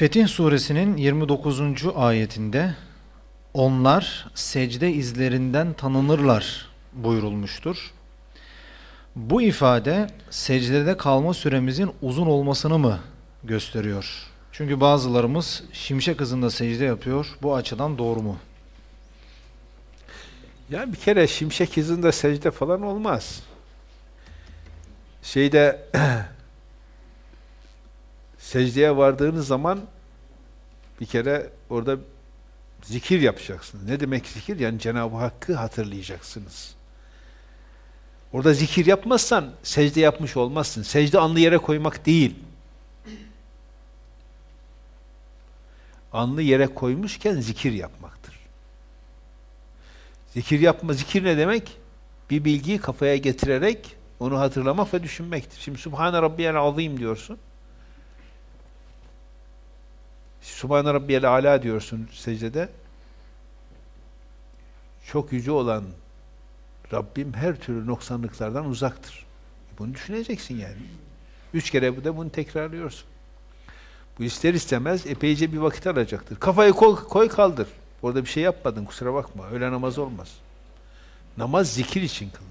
Fetih suresinin 29. ayetinde onlar secde izlerinden tanınırlar buyurulmuştur. Bu ifade secdede kalma süremizin uzun olmasını mı gösteriyor? Çünkü bazılarımız şimşek hızında secde yapıyor. Bu açıdan doğru mu? Yani bir kere şimşek hızında secde falan olmaz. Şeyde secdeye vardığınız zaman bir kere orada zikir yapacaksınız. Ne demek zikir? Yani Cenab-ı Hakk'ı hatırlayacaksınız. Orada zikir yapmazsan secde yapmış olmazsın. Secde anlı yere koymak değil. Anlı yere koymuşken zikir yapmaktır. Zikir yapma, zikir ne demek? Bir bilgiyi kafaya getirerek onu hatırlamak ve düşünmektir. Şimdi Subhane Rabbiyel Azim diyorsun. Subhane Rabbiyel Ala diyorsun secdede. Çok yüce olan Rabbim her türlü noksanlıklardan uzaktır. Bunu düşüneceksin yani. Üç kere bu da bunu tekrarlıyorsun. Bu ister istemez epeyce bir vakit alacaktır. Kafayı koy, koy kaldır. Orada bir şey yapmadın kusura bakma. Öyle namaz olmaz. Namaz zikir için kılınır.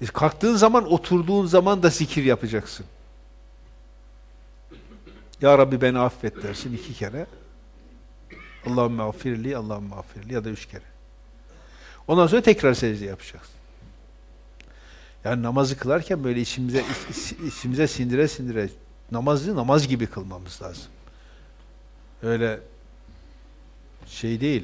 E, kalktığın zaman, oturduğun zaman da zikir yapacaksın. Ya Rabbi beni affet dersin iki kere. Allahümme affirli, Allahümme affirli ya da üç kere. Ondan sonra tekrar secde yapacaksın. Yani namazı kılarken böyle içimize içimize sindire sindire namazı namaz gibi kılmamız lazım. Öyle şey değil.